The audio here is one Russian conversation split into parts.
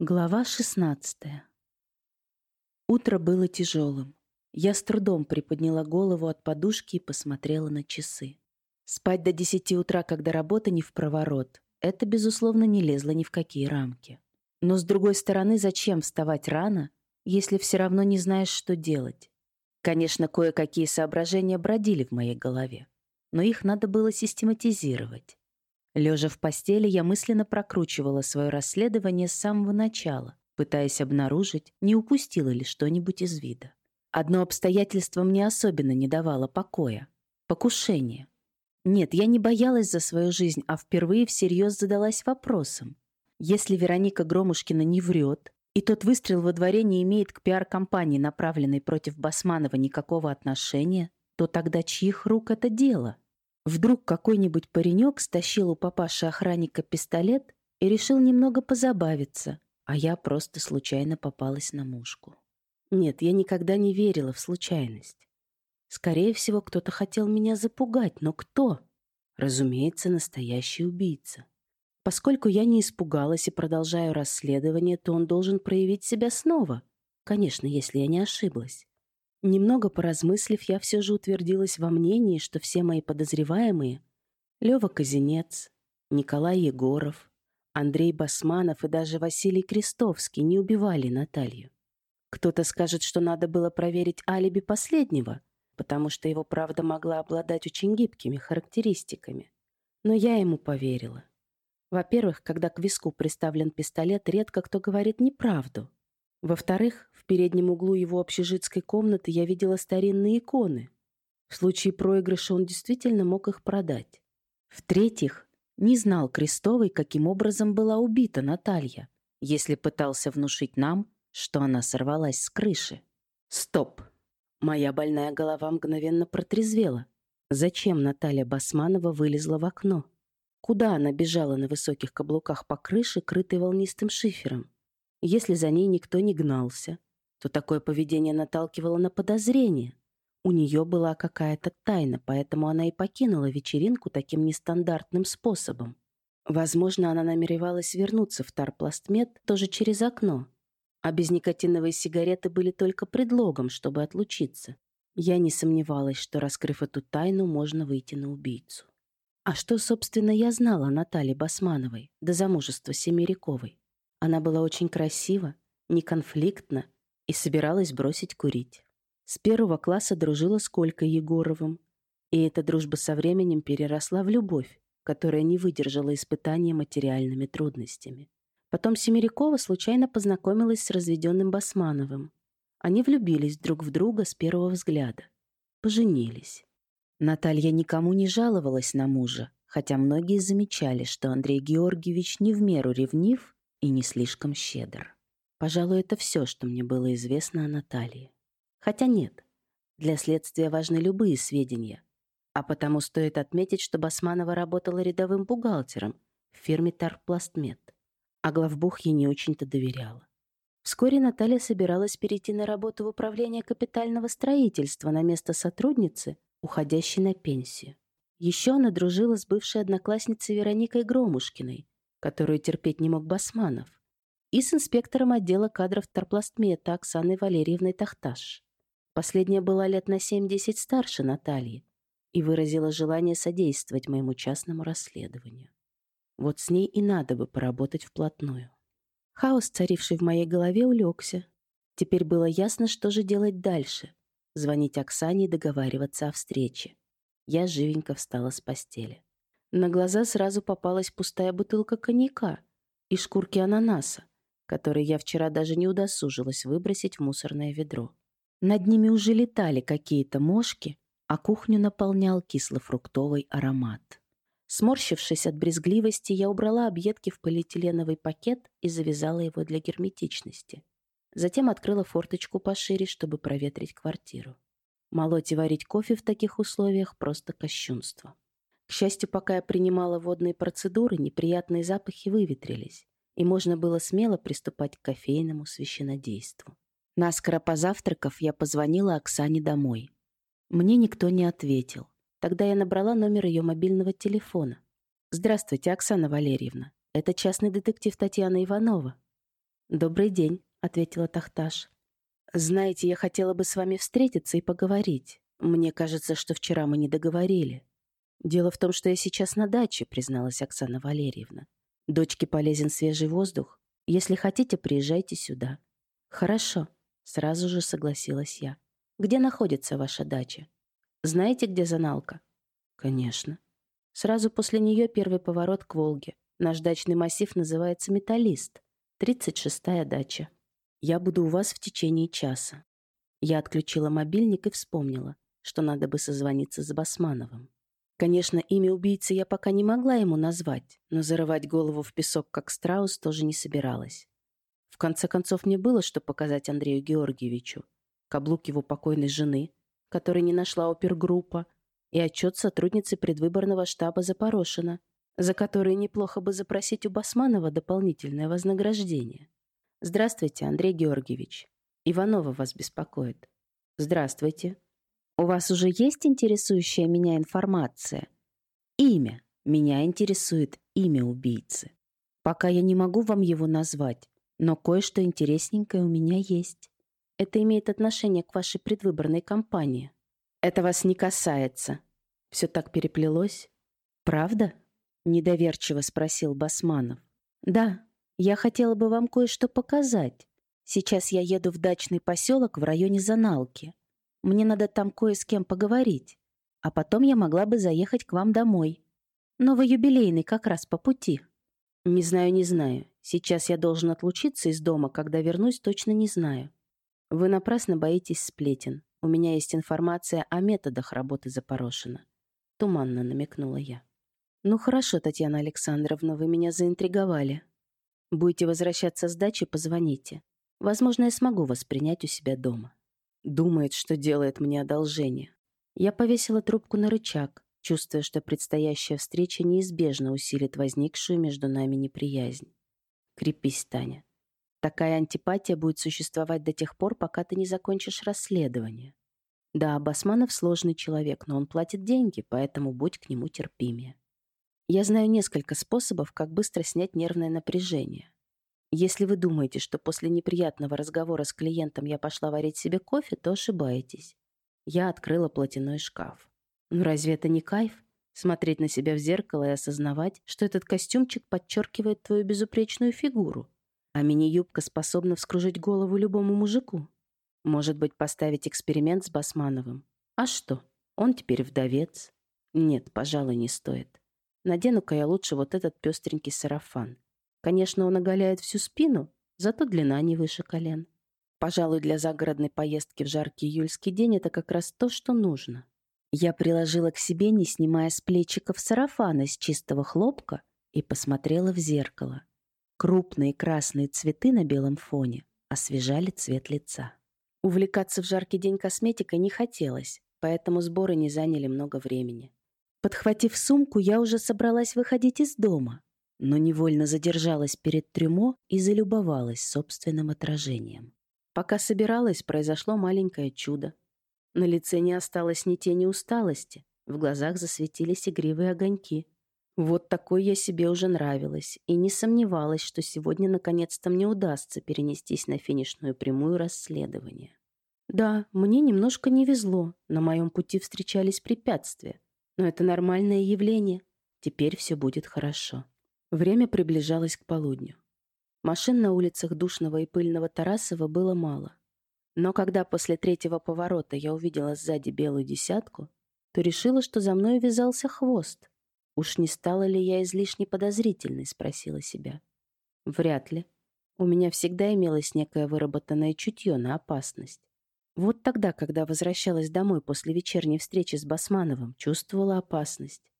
Глава 16 Утро было тяжелым. Я с трудом приподняла голову от подушки и посмотрела на часы. Спать до 10 утра, когда работа не в проворот, это, безусловно, не лезло ни в какие рамки. Но, с другой стороны, зачем вставать рано, если все равно не знаешь, что делать? Конечно, кое-какие соображения бродили в моей голове, но их надо было систематизировать. Лежа в постели, я мысленно прокручивала свое расследование с самого начала, пытаясь обнаружить, не упустила ли что-нибудь из вида. Одно обстоятельство мне особенно не давало покоя — покушение. Нет, я не боялась за свою жизнь, а впервые всерьез задалась вопросом. Если Вероника Громушкина не врет, и тот выстрел во дворе не имеет к пиар-компании, направленной против Басманова, никакого отношения, то тогда чьих рук это дело? Вдруг какой-нибудь паренек стащил у папаши-охранника пистолет и решил немного позабавиться, а я просто случайно попалась на мушку. Нет, я никогда не верила в случайность. Скорее всего, кто-то хотел меня запугать, но кто? Разумеется, настоящий убийца. Поскольку я не испугалась и продолжаю расследование, то он должен проявить себя снова. Конечно, если я не ошиблась. Немного поразмыслив, я все же утвердилась во мнении, что все мои подозреваемые — Лёва Казинец, Николай Егоров, Андрей Басманов и даже Василий Крестовский не убивали Наталью. Кто-то скажет, что надо было проверить алиби последнего, потому что его правда могла обладать очень гибкими характеристиками. Но я ему поверила. Во-первых, когда к виску приставлен пистолет, редко кто говорит неправду. Во-вторых, в переднем углу его общежитской комнаты я видела старинные иконы. В случае проигрыша он действительно мог их продать. В-третьих, не знал Крестовой, каким образом была убита Наталья, если пытался внушить нам, что она сорвалась с крыши. Стоп! Моя больная голова мгновенно протрезвела. Зачем Наталья Басманова вылезла в окно? Куда она бежала на высоких каблуках по крыше, крытой волнистым шифером? Если за ней никто не гнался, то такое поведение наталкивало на подозрение. У нее была какая-то тайна, поэтому она и покинула вечеринку таким нестандартным способом. Возможно, она намеревалась вернуться в Тарпластмед тоже через окно, а безникотиновые сигареты были только предлогом, чтобы отлучиться. Я не сомневалась, что, раскрыв эту тайну, можно выйти на убийцу. А что, собственно, я знала о Наталье Басмановой до замужества Семеряковой? Она была очень красива, неконфликтна и собиралась бросить курить. С первого класса дружила с Колькой Егоровым, и эта дружба со временем переросла в любовь, которая не выдержала испытания материальными трудностями. Потом Семерякова случайно познакомилась с разведенным Басмановым. Они влюбились друг в друга с первого взгляда. Поженились. Наталья никому не жаловалась на мужа, хотя многие замечали, что Андрей Георгиевич не в меру ревнив и не слишком щедр. Пожалуй, это все, что мне было известно о Наталье. Хотя нет, для следствия важны любые сведения. А потому стоит отметить, что Басманова работала рядовым бухгалтером в фирме Тарпластмет, а главбух ей не очень-то доверяла. Вскоре Наталья собиралась перейти на работу в управление капитального строительства на место сотрудницы, уходящей на пенсию. Еще она дружила с бывшей одноклассницей Вероникой Громушкиной, которую терпеть не мог Басманов, и с инспектором отдела кадров Торпластмета Оксаной Валерьевной Тахташ. Последняя была лет на 7-10 старше Натальи и выразила желание содействовать моему частному расследованию. Вот с ней и надо бы поработать вплотную. Хаос, царивший в моей голове, улегся. Теперь было ясно, что же делать дальше. Звонить Оксане и договариваться о встрече. Я живенько встала с постели. На глаза сразу попалась пустая бутылка коньяка и шкурки ананаса, которые я вчера даже не удосужилась выбросить в мусорное ведро. Над ними уже летали какие-то мошки, а кухню наполнял кисло-фруктовый аромат. Сморщившись от брезгливости, я убрала объедки в полиэтиленовый пакет и завязала его для герметичности. Затем открыла форточку пошире, чтобы проветрить квартиру. Молоть и варить кофе в таких условиях просто кощунство. К счастью, пока я принимала водные процедуры, неприятные запахи выветрились, и можно было смело приступать к кофейному священодейству. Наскоро позавтракав, я позвонила Оксане домой. Мне никто не ответил. Тогда я набрала номер ее мобильного телефона. «Здравствуйте, Оксана Валерьевна. Это частный детектив Татьяна Иванова». «Добрый день», — ответила Тахташ. «Знаете, я хотела бы с вами встретиться и поговорить. Мне кажется, что вчера мы не договорили. Дело в том, что я сейчас на даче», — призналась Оксана Валерьевна. «Дочке полезен свежий воздух. Если хотите, приезжайте сюда». «Хорошо», — сразу же согласилась я. «Где находится ваша дача? Знаете, где Заналка?» «Конечно». Сразу после нее первый поворот к Волге. Наш дачный массив называется «Металлист». 36-я дача. Я буду у вас в течение часа. Я отключила мобильник и вспомнила, что надо бы созвониться с Басмановым. Конечно, имя убийцы я пока не могла ему назвать, но зарывать голову в песок, как страус, тоже не собиралась. В конце концов, мне было что показать Андрею Георгиевичу. Каблук его покойной жены, который не нашла опергруппа, и отчет сотрудницы предвыборного штаба Запорошина, за который неплохо бы запросить у Басманова дополнительное вознаграждение. «Здравствуйте, Андрей Георгиевич. Иванова вас беспокоит». «Здравствуйте. У вас уже есть интересующая меня информация?» «Имя. Меня интересует имя убийцы. Пока я не могу вам его назвать, но кое-что интересненькое у меня есть. Это имеет отношение к вашей предвыборной кампании. Это вас не касается. Все так переплелось. Правда? Недоверчиво спросил Басманов. Да, я хотела бы вам кое-что показать. Сейчас я еду в дачный поселок в районе Заналки. Мне надо там кое с кем поговорить. А потом я могла бы заехать к вам домой. Новый юбилейный как раз по пути. Не знаю, не знаю. Сейчас я должен отлучиться из дома, когда вернусь, точно не знаю. Вы напрасно боитесь сплетен. У меня есть информация о методах работы Запорошина. Туманно намекнула я. Ну хорошо, Татьяна Александровна, вы меня заинтриговали. Будете возвращаться с дачи, позвоните. Возможно, я смогу вас принять у себя дома. Думает, что делает мне одолжение. Я повесила трубку на рычаг, чувствуя, что предстоящая встреча неизбежно усилит возникшую между нами неприязнь. Крепись, Таня. Такая антипатия будет существовать до тех пор, пока ты не закончишь расследование. Да, Басманов сложный человек, но он платит деньги, поэтому будь к нему терпимее. Я знаю несколько способов, как быстро снять нервное напряжение. Если вы думаете, что после неприятного разговора с клиентом я пошла варить себе кофе, то ошибаетесь. Я открыла платяной шкаф. Ну разве это не кайф? Смотреть на себя в зеркало и осознавать, что этот костюмчик подчеркивает твою безупречную фигуру, а мини-юбка способна вскружить голову любому мужику. Может быть, поставить эксперимент с Басмановым. А что? Он теперь вдовец. Нет, пожалуй, не стоит. Надену-ка я лучше вот этот пестренький сарафан. Конечно, он оголяет всю спину, зато длина не выше колен. Пожалуй, для загородной поездки в жаркий июльский день это как раз то, что нужно. Я приложила к себе, не снимая с плечиков сарафан из чистого хлопка, и посмотрела в зеркало. Крупные красные цветы на белом фоне освежали цвет лица. Увлекаться в жаркий день косметикой не хотелось, поэтому сборы не заняли много времени. Подхватив сумку, я уже собралась выходить из дома, но невольно задержалась перед трюмо и залюбовалась собственным отражением. Пока собиралась, произошло маленькое чудо. На лице не осталось ни тени усталости, в глазах засветились игривые огоньки. Вот такой я себе уже нравилась и не сомневалась, что сегодня наконец-то мне удастся перенестись на финишную прямую расследование. Да, мне немножко не везло, на моем пути встречались препятствия, но это нормальное явление. Теперь все будет хорошо. Время приближалось к полудню. Машин на улицах душного и пыльного Тарасова было мало. Но когда после третьего поворота я увидела сзади белую десятку, то решила, что за мной вязался хвост. «Уж не стала ли я излишне подозрительной?» — спросила себя. «Вряд ли. У меня всегда имелось некое выработанное чутье на опасность. Вот тогда, когда возвращалась домой после вечерней встречи с Басмановым, чувствовала опасность.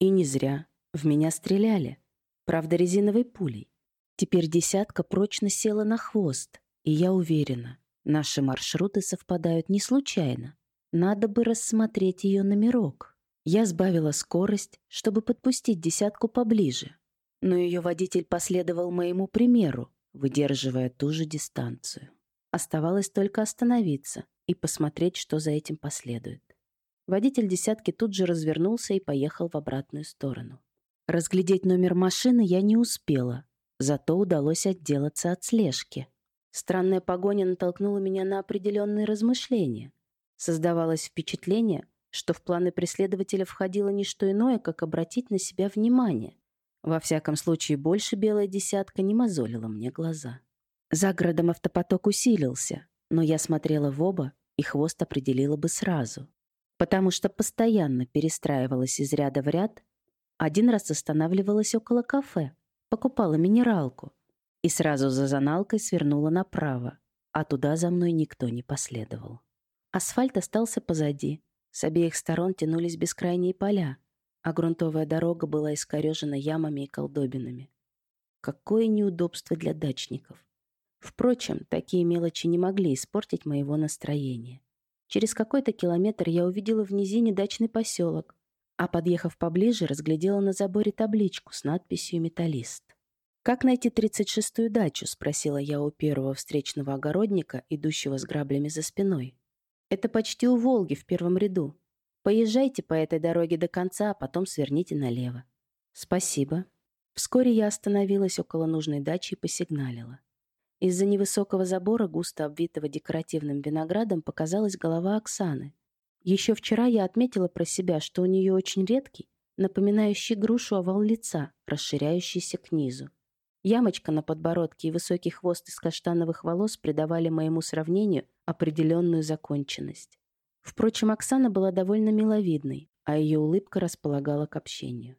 И не зря. В меня стреляли. Правда, резиновой пулей. Теперь десятка прочно села на хвост, и я уверена, наши маршруты совпадают не случайно. Надо бы рассмотреть ее номерок. Я сбавила скорость, чтобы подпустить десятку поближе, но ее водитель последовал моему примеру, выдерживая ту же дистанцию. Оставалось только остановиться и посмотреть, что за этим последует. Водитель десятки тут же развернулся и поехал в обратную сторону. Разглядеть номер машины я не успела, зато удалось отделаться от слежки. Странная погоня натолкнула меня на определенные размышления. Создавалось впечатление, что в планы преследователя входило не что иное, как обратить на себя внимание. Во всяком случае, больше белая десятка не мозолила мне глаза. За городом автопоток усилился, но я смотрела в оба, и хвост определила бы сразу. Потому что постоянно перестраивалась из ряда в ряд, один раз останавливалась около кафе, покупала минералку и сразу за заналкой свернула направо, а туда за мной никто не последовал. Асфальт остался позади, с обеих сторон тянулись бескрайние поля, а грунтовая дорога была искорежена ямами и колдобинами. Какое неудобство для дачников. Впрочем, такие мелочи не могли испортить моего настроения. Через какой-то километр я увидела в низине дачный поселок, а подъехав поближе, разглядела на заборе табличку с надписью «Металлист». «Как найти 36-ю дачу?» — спросила я у первого встречного огородника, идущего с граблями за спиной. «Это почти у Волги в первом ряду. Поезжайте по этой дороге до конца, а потом сверните налево». «Спасибо». Вскоре я остановилась около нужной дачи и посигналила. Из-за невысокого забора, густо обвитого декоративным виноградом, показалась голова Оксаны. Еще вчера я отметила про себя, что у нее очень редкий, напоминающий грушу овал лица, расширяющийся к низу. Ямочка на подбородке и высокий хвост из каштановых волос придавали моему сравнению определенную законченность. Впрочем, Оксана была довольно миловидной, а ее улыбка располагала к общению.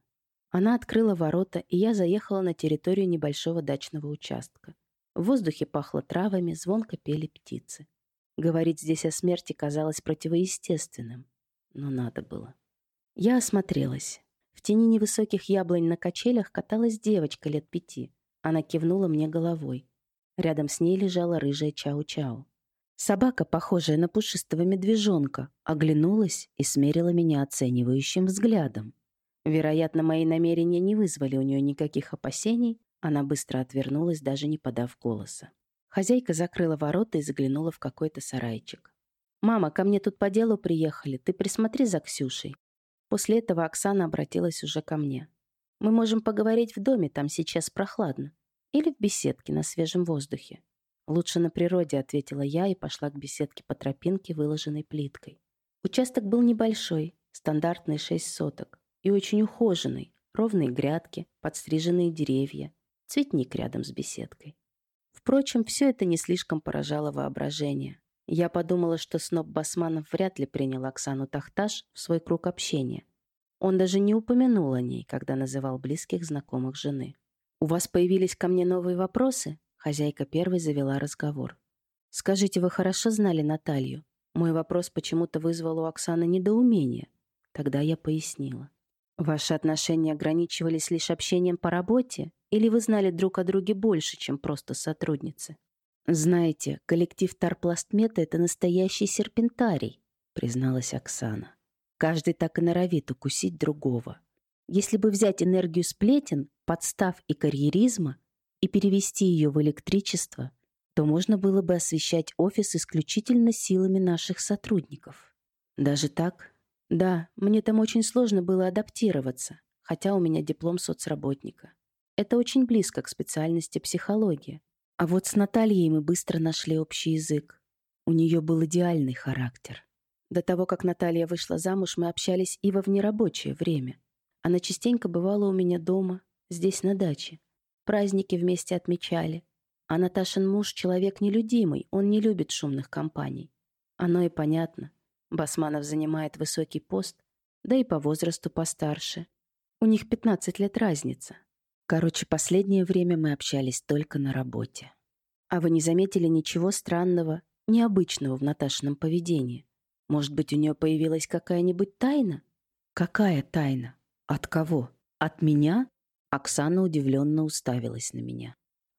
Она открыла ворота, и я заехала на территорию небольшого дачного участка. В воздухе пахло травами, звонко пели птицы. Говорить здесь о смерти казалось противоестественным, но надо было. Я осмотрелась. В тени невысоких яблонь на качелях каталась девочка лет пяти. Она кивнула мне головой. Рядом с ней лежала рыжая чау-чау. Собака, похожая на пушистого медвежонка, оглянулась и смерила меня оценивающим взглядом. Вероятно, мои намерения не вызвали у нее никаких опасений, она быстро отвернулась, даже не подав голоса. Хозяйка закрыла ворота и заглянула в какой-то сарайчик. «Мама, ко мне тут по делу приехали. Ты присмотри за Ксюшей». После этого Оксана обратилась уже ко мне. «Мы можем поговорить в доме, там сейчас прохладно. Или в беседке на свежем воздухе». «Лучше на природе», — ответила я и пошла к беседке по тропинке, выложенной плиткой. Участок был небольшой, стандартный шесть соток, и очень ухоженный, ровные грядки, подстриженные деревья, цветник рядом с беседкой. Впрочем, все это не слишком поражало воображение. Я подумала, что сноб Басманов вряд ли принял Оксану Тахташ в свой круг общения. Он даже не упомянул о ней, когда называл близких знакомых жены. «У вас появились ко мне новые вопросы?» Хозяйка первой завела разговор. «Скажите, вы хорошо знали Наталью?» Мой вопрос почему-то вызвал у Оксаны недоумение. Тогда я пояснила. «Ваши отношения ограничивались лишь общением по работе? Или вы знали друг о друге больше, чем просто сотрудницы? Знаете, коллектив Тарпластмета — это настоящий серпентарий, призналась Оксана. Каждый так и норовит укусить другого. Если бы взять энергию сплетен, подстав и карьеризма и перевести ее в электричество, то можно было бы освещать офис исключительно силами наших сотрудников. Даже так? Да, мне там очень сложно было адаптироваться, хотя у меня диплом соцработника. Это очень близко к специальности психология. А вот с Натальей мы быстро нашли общий язык. У нее был идеальный характер. До того, как Наталья вышла замуж, мы общались и во внерабочее время. Она частенько бывала у меня дома, здесь на даче. Праздники вместе отмечали. А Наташин муж — человек нелюдимый, он не любит шумных компаний. Оно и понятно. Басманов занимает высокий пост, да и по возрасту постарше. У них 15 лет разница. Короче, последнее время мы общались только на работе. А вы не заметили ничего странного, необычного в Наташином поведении? Может быть, у нее появилась какая-нибудь тайна? Какая тайна? От кого? От меня? Оксана удивленно уставилась на меня.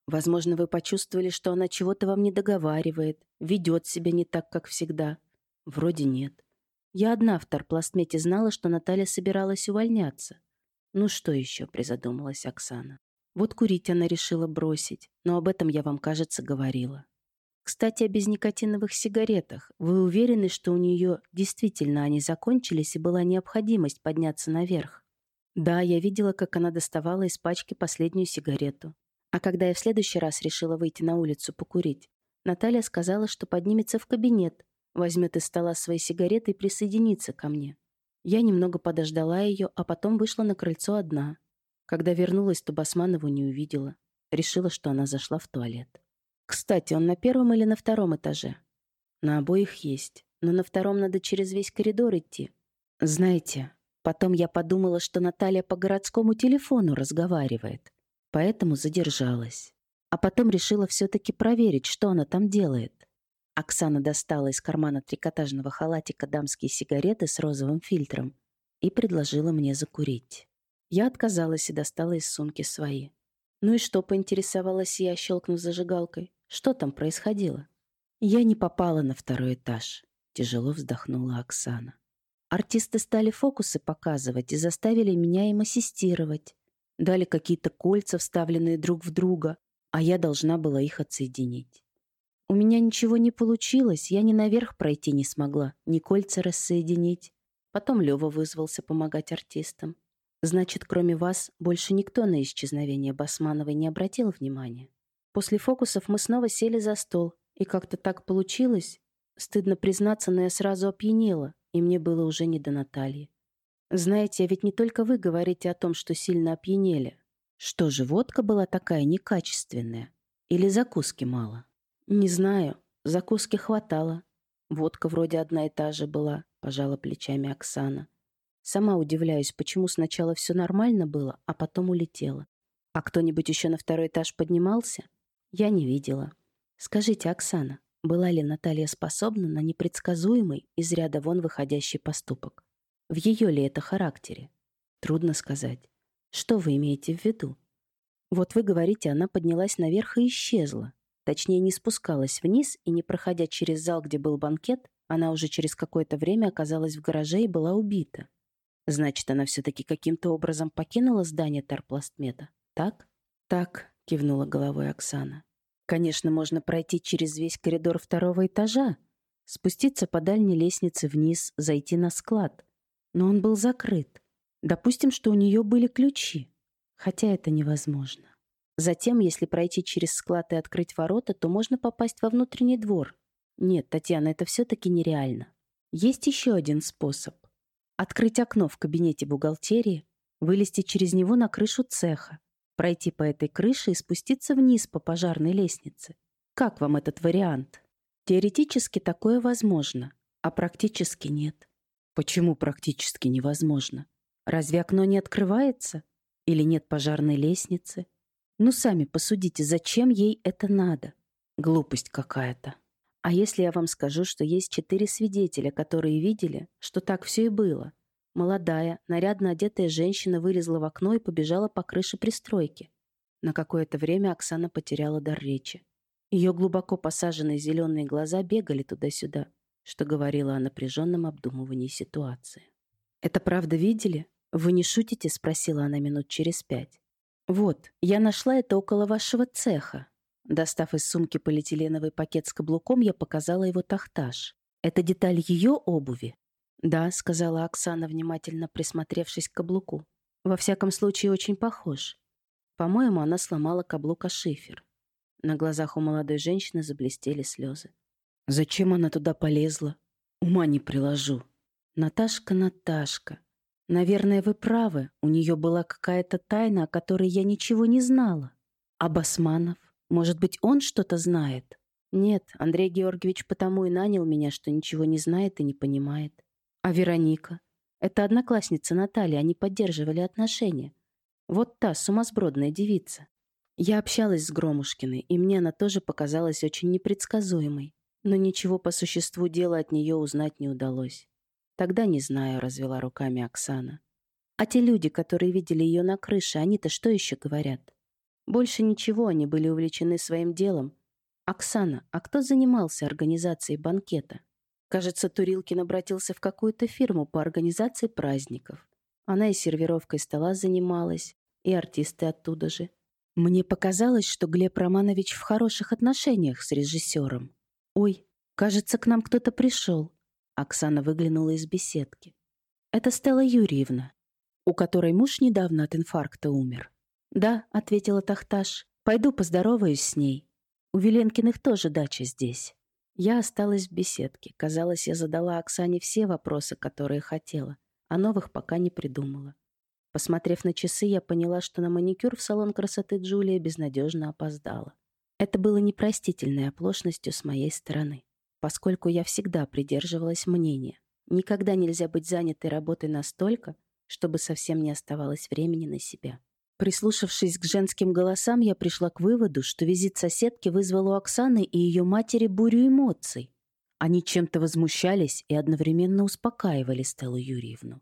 Возможно, вы почувствовали, что она чего-то вам не договаривает, ведет себя не так, как всегда. Вроде нет. Я одна в Тарпластмете знала, что Наталья собиралась увольняться. «Ну что еще?» — призадумалась Оксана. «Вот курить она решила бросить, но об этом я вам, кажется, говорила. Кстати, о безникотиновых сигаретах. Вы уверены, что у нее действительно они закончились и была необходимость подняться наверх?» «Да, я видела, как она доставала из пачки последнюю сигарету. А когда я в следующий раз решила выйти на улицу покурить, Наталья сказала, что поднимется в кабинет, возьмет из стола свои сигареты и присоединится ко мне. Я немного подождала ее, а потом вышла на крыльцо одна. Когда вернулась, то Басманову не увидела. Решила, что она зашла в туалет. Кстати, он на первом или на втором этаже? На обоих есть, но на втором надо через весь коридор идти. Знаете, потом я подумала, что Наталья по городскому телефону разговаривает, поэтому задержалась. А потом решила все-таки проверить, что она там делает. Оксана достала из кармана трикотажного халатика дамские сигареты с розовым фильтром и предложила мне закурить. Я отказалась и достала из сумки свои. Ну и что, поинтересовалась я, щелкнув зажигалкой. Что там происходило? Я не попала на второй этаж. Тяжело вздохнула Оксана. Артисты стали фокусы показывать и заставили меня им ассистировать. Дали какие-то кольца, вставленные друг в друга, а я должна была их отсоединить. У меня ничего не получилось, я ни наверх пройти не смогла, ни кольца рассоединить. Потом Лёва вызвался помогать артистам. Значит, кроме вас, больше никто на исчезновение Басмановой не обратил внимания. После фокусов мы снова сели за стол, и как-то так получилось. Стыдно признаться, но я сразу опьянела, и мне было уже не до Натальи. Знаете, а ведь не только вы говорите о том, что сильно опьянели. Что же, водка была такая некачественная? Или закуски мало? Не знаю, закуски хватало. Водка вроде одна и та же была, пожала плечами Оксана. Сама удивляюсь, почему сначала все нормально было, а потом улетело. А кто-нибудь еще на второй этаж поднимался? Я не видела. Скажите, Оксана, была ли Наталья способна на непредсказуемый, из ряда вон выходящий поступок? В ее ли это характере? Трудно сказать. Что вы имеете в виду? Вот вы говорите, она поднялась наверх и исчезла. Точнее, не спускалась вниз и, не проходя через зал, где был банкет, она уже через какое-то время оказалась в гараже и была убита. Значит, она все-таки каким-то образом покинула здание Тарпластмета, так? Так, кивнула головой Оксана. Конечно, можно пройти через весь коридор второго этажа, спуститься по дальней лестнице вниз, зайти на склад. Но он был закрыт. Допустим, что у нее были ключи. Хотя это невозможно. Затем, если пройти через склад и открыть ворота, то можно попасть во внутренний двор. Нет, Татьяна, это все-таки нереально. Есть еще один способ. Открыть окно в кабинете бухгалтерии, вылезти через него на крышу цеха, пройти по этой крыше и спуститься вниз по пожарной лестнице. Как вам этот вариант? Теоретически такое возможно, а практически нет. Почему практически невозможно? Разве окно не открывается? Или нет пожарной лестницы? Ну, сами посудите, зачем ей это надо? Глупость какая-то. А если я вам скажу, что есть четыре свидетеля, которые видели, что так все и было? Молодая, нарядно одетая женщина вылезла в окно и побежала по крыше пристройки. На какое-то время Оксана потеряла дар речи. Ее глубоко посаженные зеленые глаза бегали туда-сюда, что говорило о напряженном обдумывании ситуации. «Это правда видели? Вы не шутите?» — спросила она минут через пять. «Вот, я нашла это около вашего цеха. Достав из сумки полиэтиленовый пакет с каблуком, я показала его тахтаж. «Это деталь ее обуви?» «Да», — сказала Оксана, внимательно присмотревшись к каблуку. «Во всяком случае, очень похож. По-моему, она сломала каблук о шифер». На глазах у молодой женщины заблестели слезы. «Зачем она туда полезла? Ума не приложу». «Наташка, Наташка, наверное, вы правы. У нее была какая-то тайна, о которой я ничего не знала. А Басманов? Может быть, он что-то знает? Нет, Андрей Георгиевич потому и нанял меня, что ничего не знает и не понимает. А Вероника? Это одноклассница Наталья, они поддерживали отношения. Вот та сумасбродная девица. Я общалась с Громушкиной, и мне она тоже показалась очень непредсказуемой. Но ничего по существу дела от нее узнать не удалось. Тогда не знаю, развела руками Оксана. А те люди, которые видели ее на крыше, они-то что еще говорят? Больше ничего, они были увлечены своим делом. «Оксана, а кто занимался организацией банкета?» Кажется, Турилкин обратился в какую-то фирму по организации праздников. Она и сервировкой стола занималась, и артисты оттуда же. Мне показалось, что Глеб Романович в хороших отношениях с режиссером. «Ой, кажется, к нам кто-то пришел». Оксана выглянула из беседки. «Это Стелла Юрьевна, у которой муж недавно от инфаркта умер». «Да», — ответила Тахташ, Пойду поздороваюсь с ней. У Веленкиных тоже дача здесь. Я осталась в беседке. Казалось, я задала Оксане все вопросы, которые хотела, а новых пока не придумала. Посмотрев на часы, я поняла, что на маникюр в салон красоты Джулия безнадежно опоздала. Это было непростительной оплошностью с моей стороны, поскольку я всегда придерживалась мнения. Никогда нельзя быть занятой работой настолько, чтобы совсем не оставалось времени на себя. Прислушавшись к женским голосам, я пришла к выводу, что визит соседки вызвал у Оксаны и ее матери бурю эмоций. Они чем-то возмущались и одновременно успокаивали Стеллу Юрьевну.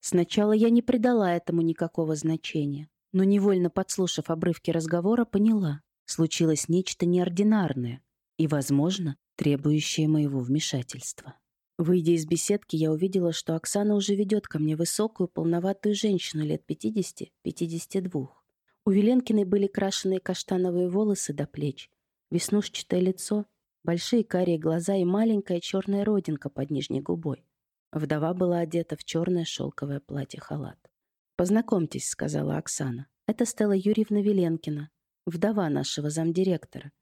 Сначала я не придала этому никакого значения, но невольно подслушав обрывки разговора, поняла, случилось нечто неординарное и, возможно, требующее моего вмешательства. Выйдя из беседки, я увидела, что Оксана уже ведет ко мне высокую, полноватую женщину лет 50-52. У Веленкиной были крашеные каштановые волосы до плеч, веснушчатое лицо, большие карие глаза и маленькая черная родинка под нижней губой. Вдова была одета в черное шелковое платье-халат. «Познакомьтесь», — сказала Оксана. «Это Стелла Юрьевна Веленкина, вдова нашего замдиректора,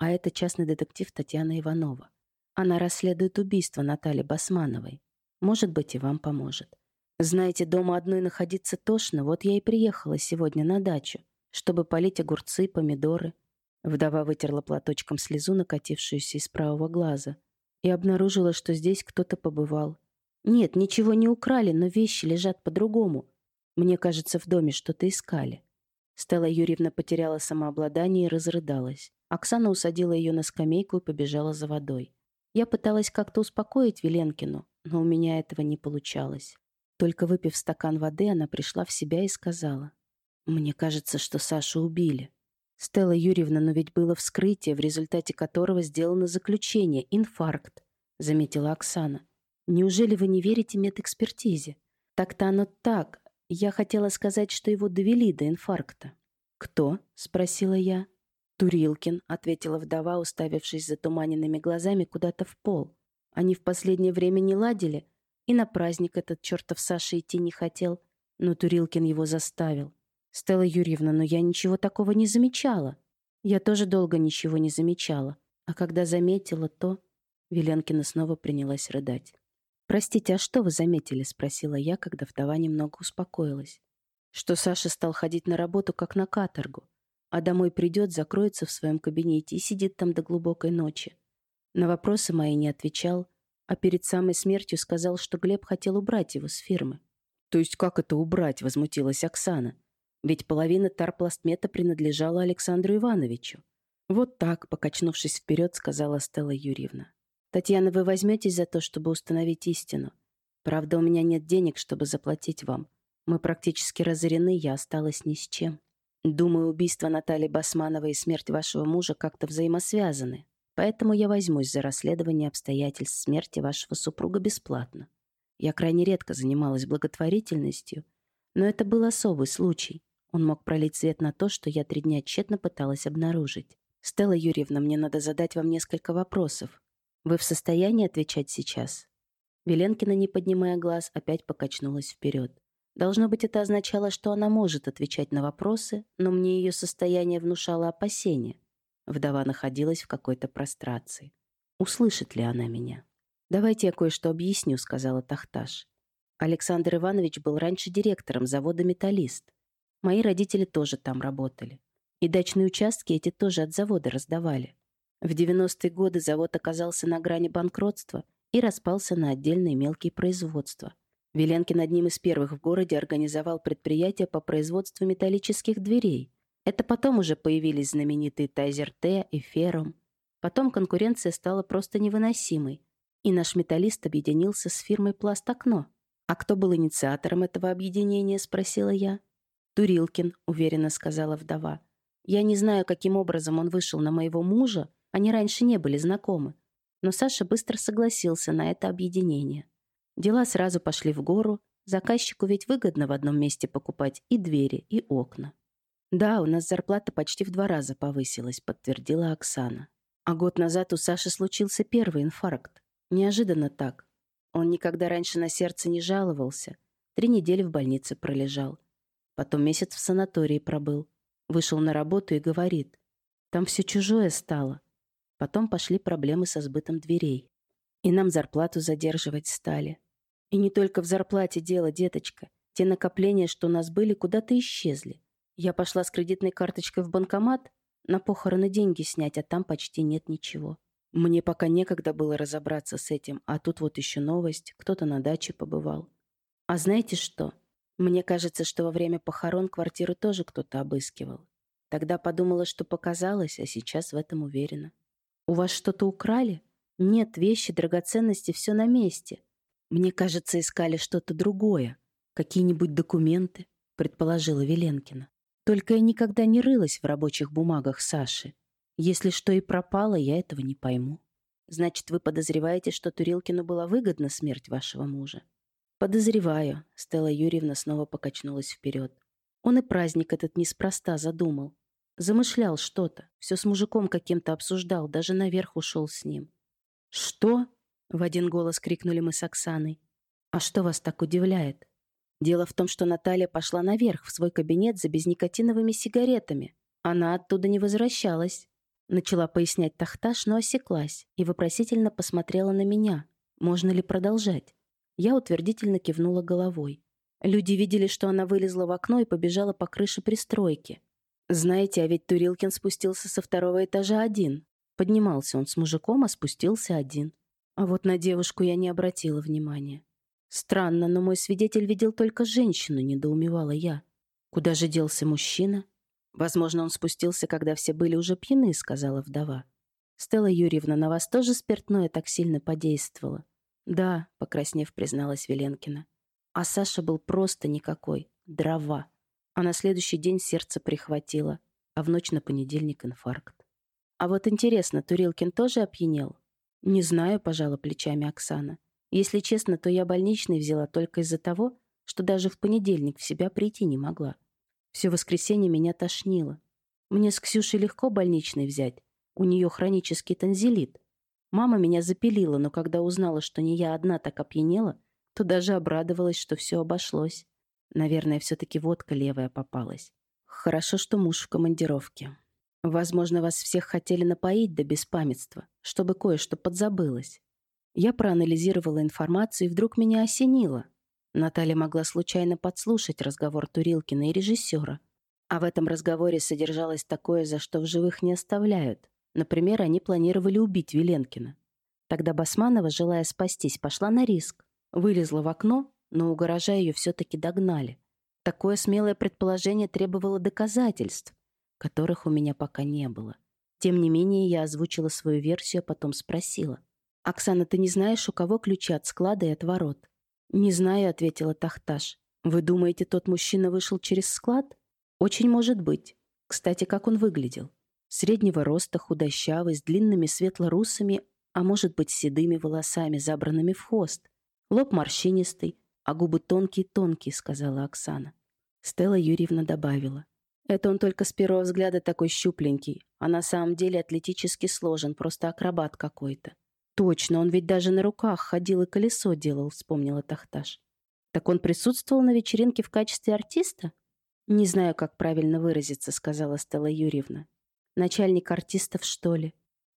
а это частный детектив Татьяна Иванова. Она расследует убийство Натальи Басмановой. Может быть, и вам поможет. Знаете, дома одной находиться тошно, вот я и приехала сегодня на дачу, чтобы полить огурцы, помидоры. Вдова вытерла платочком слезу, накатившуюся из правого глаза, и обнаружила, что здесь кто-то побывал. Нет, ничего не украли, но вещи лежат по-другому. Мне кажется, в доме что-то искали. Стелла Юрьевна потеряла самообладание и разрыдалась. Оксана усадила ее на скамейку и побежала за водой. Я пыталась как-то успокоить Веленкину, но у меня этого не получалось. Только выпив стакан воды, она пришла в себя и сказала. «Мне кажется, что Сашу убили». «Стелла Юрьевна, но ведь было вскрытие, в результате которого сделано заключение, инфаркт», — заметила Оксана. «Неужели вы не верите медэкспертизе?» «Так-то оно так. Я хотела сказать, что его довели до инфаркта». «Кто?» — спросила я. «Турилкин», — ответила вдова, уставившись затуманенными глазами куда-то в пол. «Они в последнее время не ладили, и на праздник этот чертов Саша идти не хотел, но Турилкин его заставил. Стелла Юрьевна, но я ничего такого не замечала. Я тоже долго ничего не замечала, а когда заметила, то...» Веленкина снова принялась рыдать. «Простите, а что вы заметили?» — спросила я, когда вдова немного успокоилась. «Что Саша стал ходить на работу, как на каторгу а домой придет, закроется в своем кабинете и сидит там до глубокой ночи. На вопросы мои не отвечал, а перед самой смертью сказал, что Глеб хотел убрать его с фирмы. «То есть как это убрать?» — возмутилась Оксана. «Ведь половина тарпластмета принадлежала Александру Ивановичу». «Вот так», — покачнувшись вперед, сказала Стелла Юрьевна. «Татьяна, вы возьметесь за то, чтобы установить истину. Правда, у меня нет денег, чтобы заплатить вам. Мы практически разорены, я осталась ни с чем». Думаю, убийство Натальи Басмановой и смерть вашего мужа как-то взаимосвязаны. Поэтому я возьмусь за расследование обстоятельств смерти вашего супруга бесплатно. Я крайне редко занималась благотворительностью, но это был особый случай. Он мог пролить свет на то, что я три дня тщетно пыталась обнаружить. «Стелла Юрьевна, мне надо задать вам несколько вопросов. Вы в состоянии отвечать сейчас?» Веленкина, не поднимая глаз, опять покачнулась вперед. Должно быть, это означало, что она может отвечать на вопросы, но мне ее состояние внушало опасения. Вдова находилась в какой-то прострации. Услышит ли она меня? «Давайте я кое-что объясню», — сказала Тахташ. Александр Иванович был раньше директором завода «Металлист». Мои родители тоже там работали. И дачные участки эти тоже от завода раздавали. В 90-е годы завод оказался на грани банкротства и распался на отдельные мелкие производства. Веленкин одним из первых в городе организовал предприятие по производству металлических дверей. Это потом уже появились знаменитые Тайзер Т и Ферум. Потом конкуренция стала просто невыносимой, и наш металлист объединился с фирмой «Пластокно». «А кто был инициатором этого объединения?» – спросила я. «Турилкин», – уверенно сказала вдова. «Я не знаю, каким образом он вышел на моего мужа, они раньше не были знакомы, но Саша быстро согласился на это объединение. Дела сразу пошли в гору. Заказчику ведь выгодно в одном месте покупать и двери, и окна. «Да, у нас зарплата почти в два раза повысилась», — подтвердила Оксана. А год назад у Саши случился первый инфаркт. Неожиданно так. Он никогда раньше на сердце не жаловался. Три недели в больнице пролежал. Потом месяц в санатории пробыл. Вышел на работу и говорит. Там все чужое стало. Потом пошли проблемы со сбытом дверей. И нам зарплату задерживать стали. И не только в зарплате дело, деточка. Те накопления, что у нас были, куда-то исчезли. Я пошла с кредитной карточкой в банкомат, на похороны деньги снять, а там почти нет ничего. Мне пока некогда было разобраться с этим, а тут вот еще новость, кто-то на даче побывал. А знаете что? Мне кажется, что во время похорон квартиру тоже кто-то обыскивал. Тогда подумала, что показалось, а сейчас в этом уверена. У вас что-то украли? Нет, вещи, драгоценности, все на месте. Мне кажется, искали что-то другое. Какие-нибудь документы, предположила Веленкина. Только я никогда не рылась в рабочих бумагах Саши. Если что и пропало, я этого не пойму. Значит, вы подозреваете, что Турилкину была выгодна смерть вашего мужа? Подозреваю. Стелла Юрьевна снова покачнулась вперед. Он и праздник этот неспроста задумал. Замышлял что-то. Все с мужиком каким-то обсуждал, даже наверх ушел с ним. «Что?» — в один голос крикнули мы с Оксаной. «А что вас так удивляет?» Дело в том, что Наталья пошла наверх в свой кабинет за безникотиновыми сигаретами. Она оттуда не возвращалась. Начала пояснять Тахташ, но осеклась и вопросительно посмотрела на меня. Можно ли продолжать? Я утвердительно кивнула головой. Люди видели, что она вылезла в окно и побежала по крыше пристройки. Знаете, а ведь Турилкин спустился со второго этажа один. Поднимался он с мужиком, а спустился один. А вот на девушку я не обратила внимания. Странно, но мой свидетель видел только женщину, недоумевала я. Куда же делся мужчина? «Возможно, он спустился, когда все были уже пьяны», — сказала вдова. «Стелла Юрьевна, на вас тоже спиртное так сильно подействовало?» «Да», — покраснев, призналась Веленкина. А Саша был просто никакой. Дрова. А на следующий день сердце прихватило, а в ночь на понедельник инфаркт. А вот интересно, Турилкин тоже опьянел? Не знаю, пожала плечами Оксана. Если честно, то я больничный взяла только из-за того, что даже в понедельник в себя прийти не могла. Все воскресенье меня тошнило. Мне с Ксюшей легко больничный взять. У нее хронический танзелит. Мама меня запилила, но когда узнала, что не я одна так опьянела, то даже обрадовалась, что все обошлось. Наверное, все-таки водка левая попалась. Хорошо, что муж в командировке. Возможно, вас всех хотели напоить до беспамятства, чтобы кое-что подзабылось. Я проанализировала информацию, и вдруг меня осенило. Наталья могла случайно подслушать разговор Турилкина и режиссера. А в этом разговоре содержалось такое, за что в живых не оставляют. Например, они планировали убить Веленкина. Тогда Басманова, желая спастись, пошла на риск. Вылезла в окно, но у гаража ее все-таки догнали. Такое смелое предположение требовало доказательств, которых у меня пока не было. Тем не менее, я озвучила свою версию, а потом спросила. «Оксана, ты не знаешь, у кого ключи от склада и от ворот?» «Не знаю», — ответила Тахташ. «Вы думаете, тот мужчина вышел через склад?» «Очень может быть. Кстати, как он выглядел? Среднего роста, худощавый, с длинными светло-русыми, а может быть, седыми волосами, забранными в хвост. Лоб морщинистый, а губы тонкие-тонкие», — сказала Оксана. Стелла Юрьевна добавила. «Это он только с первого взгляда такой щупленький, а на самом деле атлетически сложен, просто акробат какой-то. «Точно, он ведь даже на руках ходил и колесо делал», — вспомнила Тахташ. «Так он присутствовал на вечеринке в качестве артиста?» «Не знаю, как правильно выразиться», — сказала Стелла Юрьевна. «Начальник артистов, что ли?»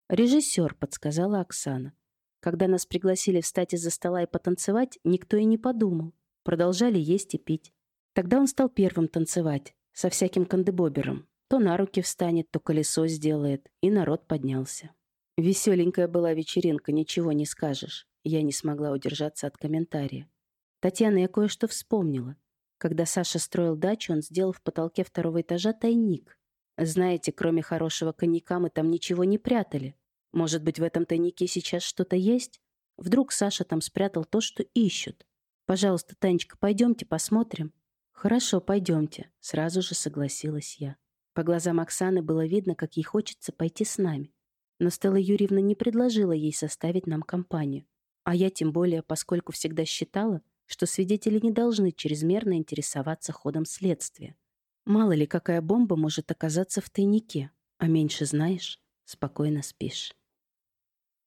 «Режиссер», — подсказала Оксана. Когда нас пригласили встать из-за стола и потанцевать, никто и не подумал. Продолжали есть и пить. Тогда он стал первым танцевать, со всяким кандебобером. То на руки встанет, то колесо сделает, и народ поднялся. Веселенькая была вечеринка, ничего не скажешь. Я не смогла удержаться от комментария. Татьяна, я кое-что вспомнила. Когда Саша строил дачу, он сделал в потолке второго этажа тайник. Знаете, кроме хорошего коньяка мы там ничего не прятали. Может быть, в этом тайнике сейчас что-то есть? Вдруг Саша там спрятал то, что ищут. Пожалуйста, Танечка, пойдемте посмотрим. Хорошо, пойдемте, сразу же согласилась я. По глазам Оксаны было видно, как ей хочется пойти с нами. Но Стелла Юрьевна не предложила ей составить нам компанию. А я тем более, поскольку всегда считала, что свидетели не должны чрезмерно интересоваться ходом следствия. Мало ли, какая бомба может оказаться в тайнике, а меньше знаешь, спокойно спишь.